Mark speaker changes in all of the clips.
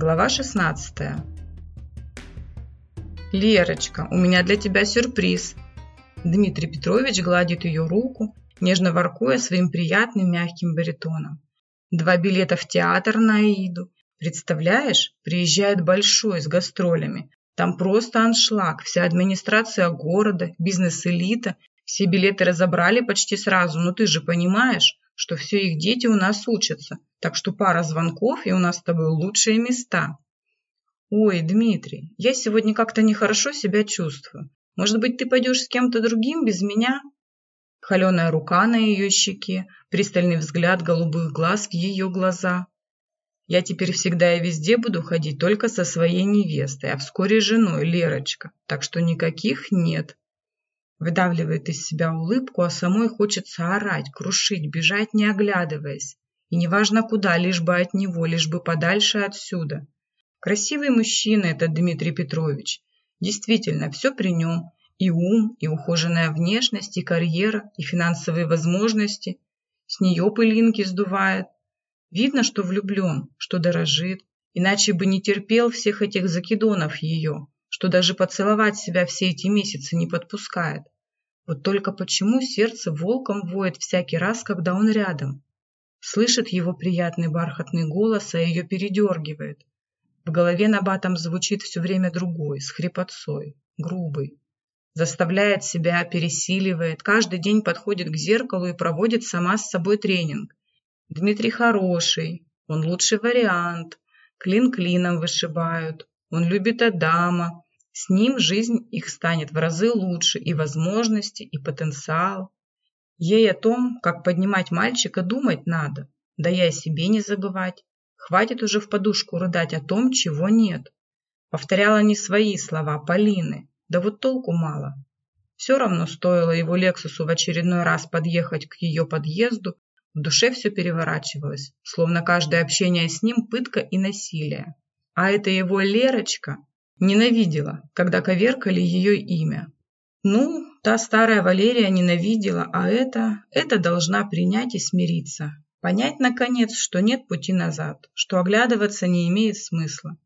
Speaker 1: Глава 16. «Лерочка, у меня для тебя сюрприз!» Дмитрий Петрович гладит ее руку, нежно воркуя своим приятным мягким баритоном. «Два билета в театр на Аиду. Представляешь, приезжает Большой с гастролями. Там просто аншлаг, вся администрация города, бизнес-элита. Все билеты разобрали почти сразу, но ты же понимаешь, что все их дети у нас учатся, так что пара звонков, и у нас с тобой лучшие места. Ой, Дмитрий, я сегодня как-то нехорошо себя чувствую. Может быть, ты пойдешь с кем-то другим без меня? Холеная рука на ее щеке, пристальный взгляд голубых глаз в ее глаза. Я теперь всегда и везде буду ходить только со своей невестой, а вскоре женой Лерочка, так что никаких нет. Выдавливает из себя улыбку, а самой хочется орать, крушить, бежать, не оглядываясь. И неважно куда, лишь бы от него, лишь бы подальше отсюда. Красивый мужчина этот Дмитрий Петрович. Действительно, все при нем. И ум, и ухоженная внешность, и карьера, и финансовые возможности. С нее пылинки сдувает. Видно, что влюблен, что дорожит. Иначе бы не терпел всех этих закидонов ее что даже поцеловать себя все эти месяцы не подпускает. Вот только почему сердце волком воет всякий раз, когда он рядом? Слышит его приятный бархатный голос, а ее передергивает. В голове на батом звучит все время другой, с хрипотцой, грубый. Заставляет себя, пересиливает, каждый день подходит к зеркалу и проводит сама с собой тренинг. Дмитрий хороший, он лучший вариант, клин клином вышибают, он любит Адама. С ним жизнь их станет в разы лучше, и возможности, и потенциал. Ей о том, как поднимать мальчика, думать надо. Да я о себе не забывать. Хватит уже в подушку рыдать о том, чего нет. Повторяла не свои слова, Полины. Да вот толку мало. Все равно стоило его Лексусу в очередной раз подъехать к ее подъезду, в душе все переворачивалось, словно каждое общение с ним пытка и насилие. А эта его Лерочка ненавидела, когда коверкали ее имя. Ну, та старая Валерия ненавидела, а эта, эта должна принять и смириться. Понять, наконец, что нет пути назад, что оглядываться не имеет смысла.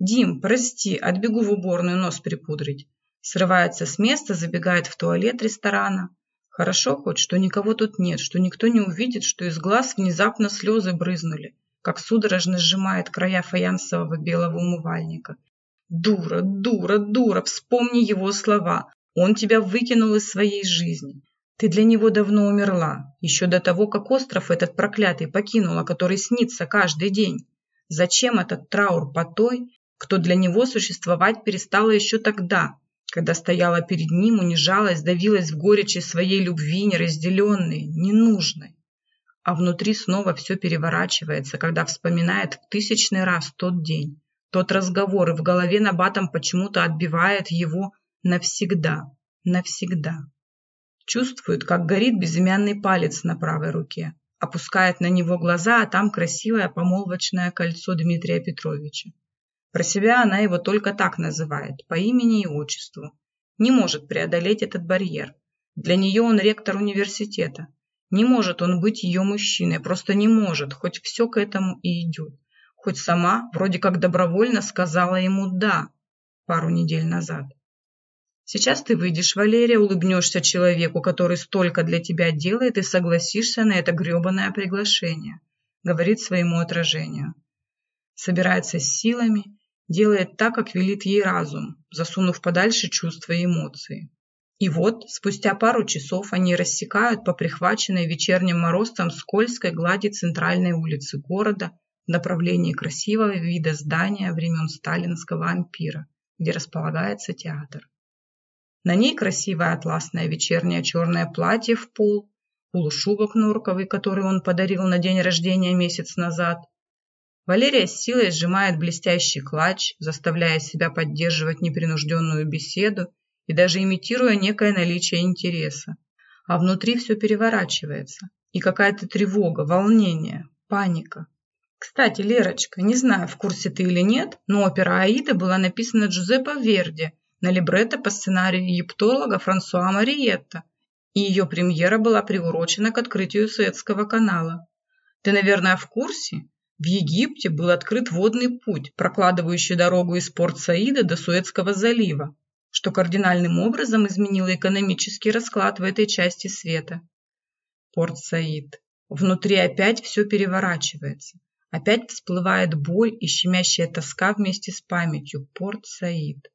Speaker 1: «Дим, прости, отбегу в уборную нос припудрить». Срывается с места, забегает в туалет ресторана. Хорошо хоть, что никого тут нет, что никто не увидит, что из глаз внезапно слезы брызнули как судорожно сжимает края фаянсового белого умывальника. «Дура, дура, дура! Вспомни его слова! Он тебя выкинул из своей жизни. Ты для него давно умерла, еще до того, как остров этот проклятый покинула, который снится каждый день. Зачем этот траур по той, кто для него существовать перестала еще тогда, когда стояла перед ним, унижалась, давилась в горечи своей любви, неразделенной, ненужной? А внутри снова все переворачивается, когда вспоминает в тысячный раз тот день, тот разговор, и в голове Набатом почему-то отбивает его навсегда, навсегда. Чувствует, как горит безымянный палец на правой руке, опускает на него глаза, а там красивое помолвочное кольцо Дмитрия Петровича. Про себя она его только так называет, по имени и отчеству. Не может преодолеть этот барьер. Для нее он ректор университета, не может он быть ее мужчиной, просто не может, хоть все к этому и идет. Хоть сама вроде как добровольно сказала ему «да» пару недель назад. Сейчас ты выйдешь, Валерия, улыбнешься человеку, который столько для тебя делает, и согласишься на это гребаное приглашение, говорит своему отражению. Собирается с силами, делает так, как велит ей разум, засунув подальше чувства и эмоции. И вот, спустя пару часов они рассекают по прихваченной вечерним морозцем скользкой глади центральной улицы города в направлении красивого вида здания времен сталинского ампира, где располагается театр. На ней красивое атласное вечернее черное платье в пол, полушубок норковый, который он подарил на день рождения месяц назад. Валерия с силой сжимает блестящий клатч, заставляя себя поддерживать непринужденную беседу и даже имитируя некое наличие интереса. А внутри все переворачивается. И какая-то тревога, волнение, паника. Кстати, Лерочка, не знаю, в курсе ты или нет, но опера «Аида» была написана Джузеппе Верди на либретто по сценарию египтолога Франсуа Мариетта, и ее премьера была приурочена к открытию Суэцкого канала. Ты, наверное, в курсе? В Египте был открыт водный путь, прокладывающий дорогу из Порт-Саида до Суэцкого залива, что кардинальным образом изменило экономический расклад в этой части света. Порт-Саид. Внутри опять все переворачивается. Опять всплывает боль и щемящая тоска вместе с памятью. Порт-Саид.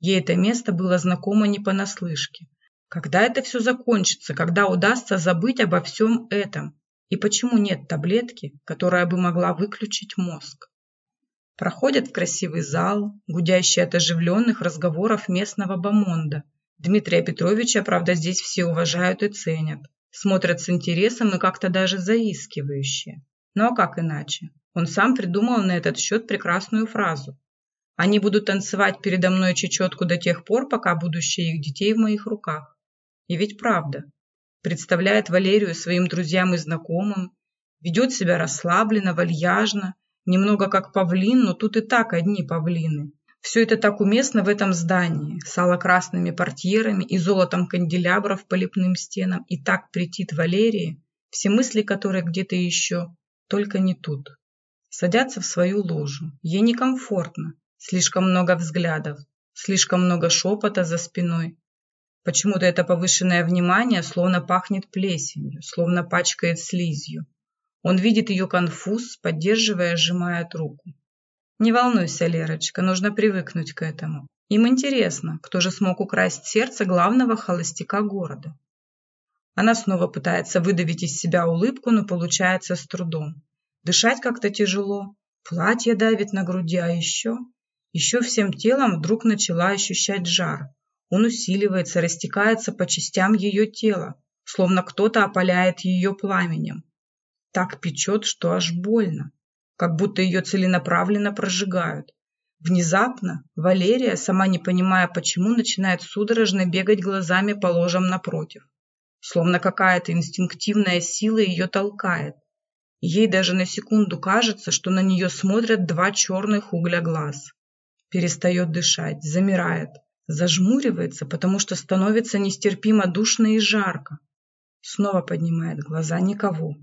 Speaker 1: Ей это место было знакомо не понаслышке. Когда это все закончится, когда удастся забыть обо всем этом? И почему нет таблетки, которая бы могла выключить мозг? Проходят в красивый зал, гудящий от оживленных разговоров местного бомонда. Дмитрия Петровича, правда, здесь все уважают и ценят. Смотрят с интересом и как-то даже заискивающе. Ну а как иначе? Он сам придумал на этот счет прекрасную фразу. Они будут танцевать передо мной чечетку до тех пор, пока будущее их детей в моих руках. И ведь правда. Представляет Валерию своим друзьям и знакомым, ведет себя расслабленно, вальяжно, немного как павлин, но тут и так одни павлины. Все это так уместно в этом здании, с алло-красными портьерами и золотом канделябров по лепным стенам, и так претит Валерии, все мысли которой где-то еще, только не тут. Садятся в свою ложу. Ей некомфортно. Слишком много взглядов, слишком много шепота за спиной, Почему-то это повышенное внимание словно пахнет плесенью, словно пачкает слизью. Он видит ее конфуз, поддерживая, сжимает руку. Не волнуйся, Лерочка, нужно привыкнуть к этому. Им интересно, кто же смог украсть сердце главного холостяка города. Она снова пытается выдавить из себя улыбку, но получается с трудом. Дышать как-то тяжело, платье давит на груди, а еще... Еще всем телом вдруг начала ощущать жар. Он усиливается, растекается по частям ее тела, словно кто-то опаляет ее пламенем. Так печет, что аж больно, как будто ее целенаправленно прожигают. Внезапно Валерия, сама не понимая почему, начинает судорожно бегать глазами по ложам напротив. Словно какая-то инстинктивная сила ее толкает. Ей даже на секунду кажется, что на нее смотрят два черных угля глаз. Перестает дышать, замирает, Зажмуривается, потому что становится нестерпимо душно и жарко. Снова поднимает глаза. Никого.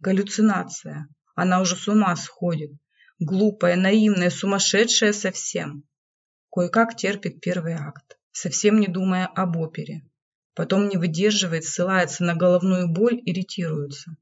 Speaker 1: Галлюцинация. Она уже с ума сходит. Глупая, наивная, сумасшедшая совсем. Кое-как терпит первый акт, совсем не думая об опере. Потом не выдерживает, ссылается на головную боль, иритируется.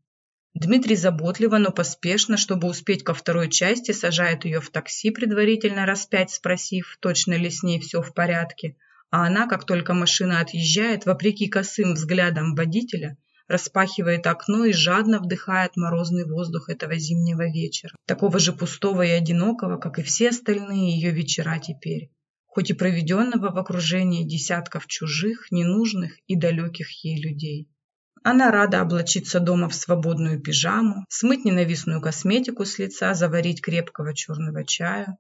Speaker 1: Дмитрий заботливо, но поспешно, чтобы успеть ко второй части, сажает ее в такси, предварительно раз пять спросив, точно ли с ней все в порядке. А она, как только машина отъезжает, вопреки косым взглядам водителя, распахивает окно и жадно вдыхает морозный воздух этого зимнего вечера, такого же пустого и одинокого, как и все остальные ее вечера теперь, хоть и проведенного в окружении десятков чужих, ненужных и далеких ей людей. Она рада облачиться дома в свободную пижаму, смыть ненавистную косметику с лица, заварить крепкого черного чая.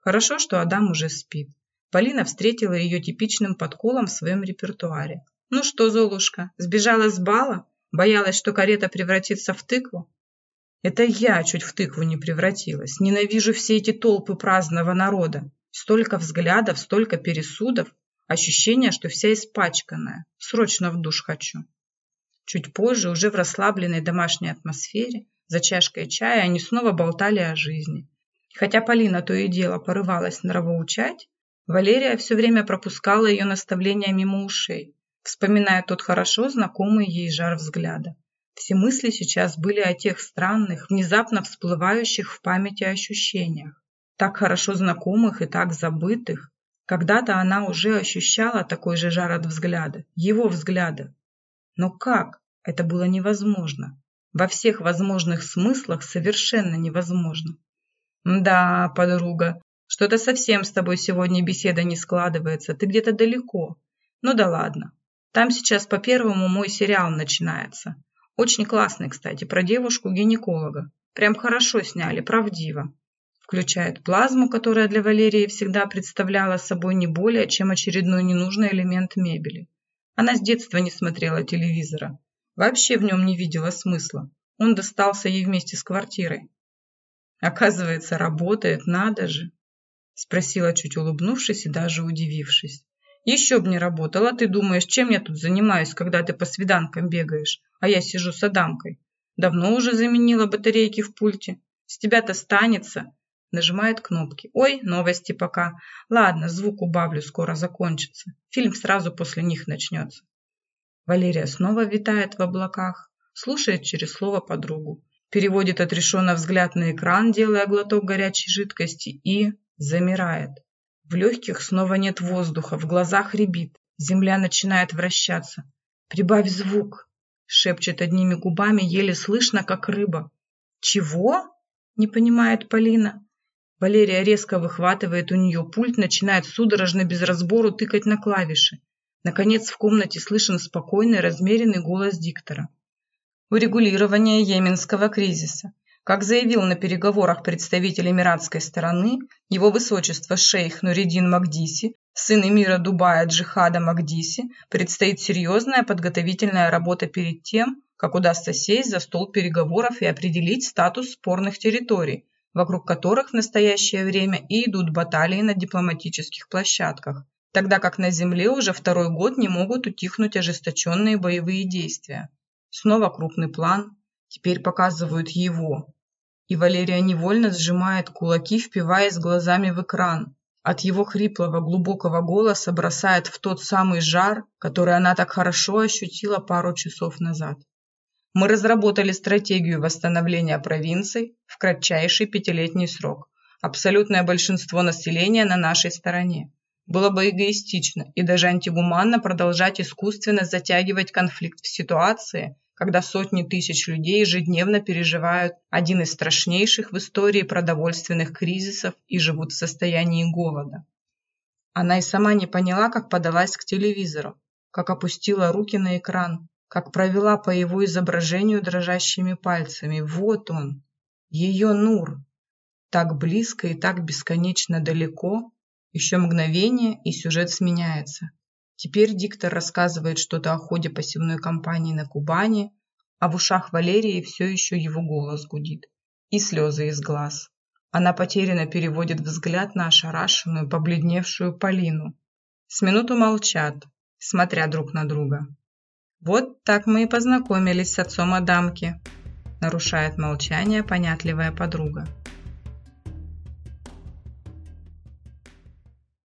Speaker 1: Хорошо, что Адам уже спит. Полина встретила ее типичным подколом в своем репертуаре. «Ну что, Золушка, сбежала с бала? Боялась, что карета превратится в тыкву?» «Это я чуть в тыкву не превратилась. Ненавижу все эти толпы праздного народа. Столько взглядов, столько пересудов. Ощущение, что вся испачканная. Срочно в душ хочу». Чуть позже, уже в расслабленной домашней атмосфере, за чашкой чая они снова болтали о жизни. Хотя Полина то и дело порывалась нравоучать, Валерия все время пропускала ее наставления мимо ушей, вспоминая тот хорошо знакомый ей жар взгляда. Все мысли сейчас были о тех странных, внезапно всплывающих в памяти ощущениях, так хорошо знакомых и так забытых. Когда-то она уже ощущала такой же жар от взгляда, его взгляда, но как? Это было невозможно. Во всех возможных смыслах совершенно невозможно. Да, подруга, что-то совсем с тобой сегодня беседа не складывается. Ты где-то далеко. Ну да ладно. Там сейчас по первому мой сериал начинается. Очень классный, кстати, про девушку-гинеколога. Прям хорошо сняли, правдиво. Включает плазму, которая для Валерии всегда представляла собой не более, чем очередной ненужный элемент мебели. Она с детства не смотрела телевизора. Вообще в нем не видела смысла. Он достался ей вместе с квартирой. Оказывается, работает, надо же. Спросила, чуть улыбнувшись и даже удивившись. Еще б не работала, ты думаешь, чем я тут занимаюсь, когда ты по свиданкам бегаешь, а я сижу с Адамкой. Давно уже заменила батарейки в пульте. С тебя-то станется. Нажимает кнопки. Ой, новости пока. Ладно, звук убавлю, скоро закончится. Фильм сразу после них начнется. Валерия снова витает в облаках, слушает через слово подругу, переводит отрешенно взгляд на экран, делая глоток горячей жидкости и замирает. В легких снова нет воздуха, в глазах рябит, земля начинает вращаться. «Прибавь звук!» – шепчет одними губами, еле слышно, как рыба. «Чего?» – не понимает Полина. Валерия резко выхватывает у нее пульт, начинает судорожно без разбору тыкать на клавиши. Наконец в комнате слышен спокойный, размеренный голос диктора. Урегулирование йеменского кризиса. Как заявил на переговорах представитель эмиратской стороны, его высочество шейх Нуридин Магдиси, сын эмира Дубая Джихада Магдиси, предстоит серьезная подготовительная работа перед тем, как удастся сесть за стол переговоров и определить статус спорных территорий, вокруг которых в настоящее время и идут баталии на дипломатических площадках, тогда как на земле уже второй год не могут утихнуть ожесточенные боевые действия. Снова крупный план, теперь показывают его. И Валерия невольно сжимает кулаки, впиваясь глазами в экран. От его хриплого, глубокого голоса бросает в тот самый жар, который она так хорошо ощутила пару часов назад. Мы разработали стратегию восстановления провинций в кратчайший пятилетний срок. Абсолютное большинство населения на нашей стороне. Было бы эгоистично и даже антигуманно продолжать искусственно затягивать конфликт в ситуации, когда сотни тысяч людей ежедневно переживают один из страшнейших в истории продовольственных кризисов и живут в состоянии голода. Она и сама не поняла, как подалась к телевизору, как опустила руки на экран, как провела по его изображению дрожащими пальцами. Вот он, ее Нур, так близко и так бесконечно далеко, еще мгновение, и сюжет сменяется. Теперь диктор рассказывает что-то о ходе посевной кампании на Кубани, а в ушах Валерии все еще его голос гудит. И слезы из глаз. Она потерянно переводит взгляд на ошарашенную, побледневшую Полину. С минуту молчат, смотря друг на друга. «Вот так мы и познакомились с отцом Адамки», нарушает молчание понятливая подруга.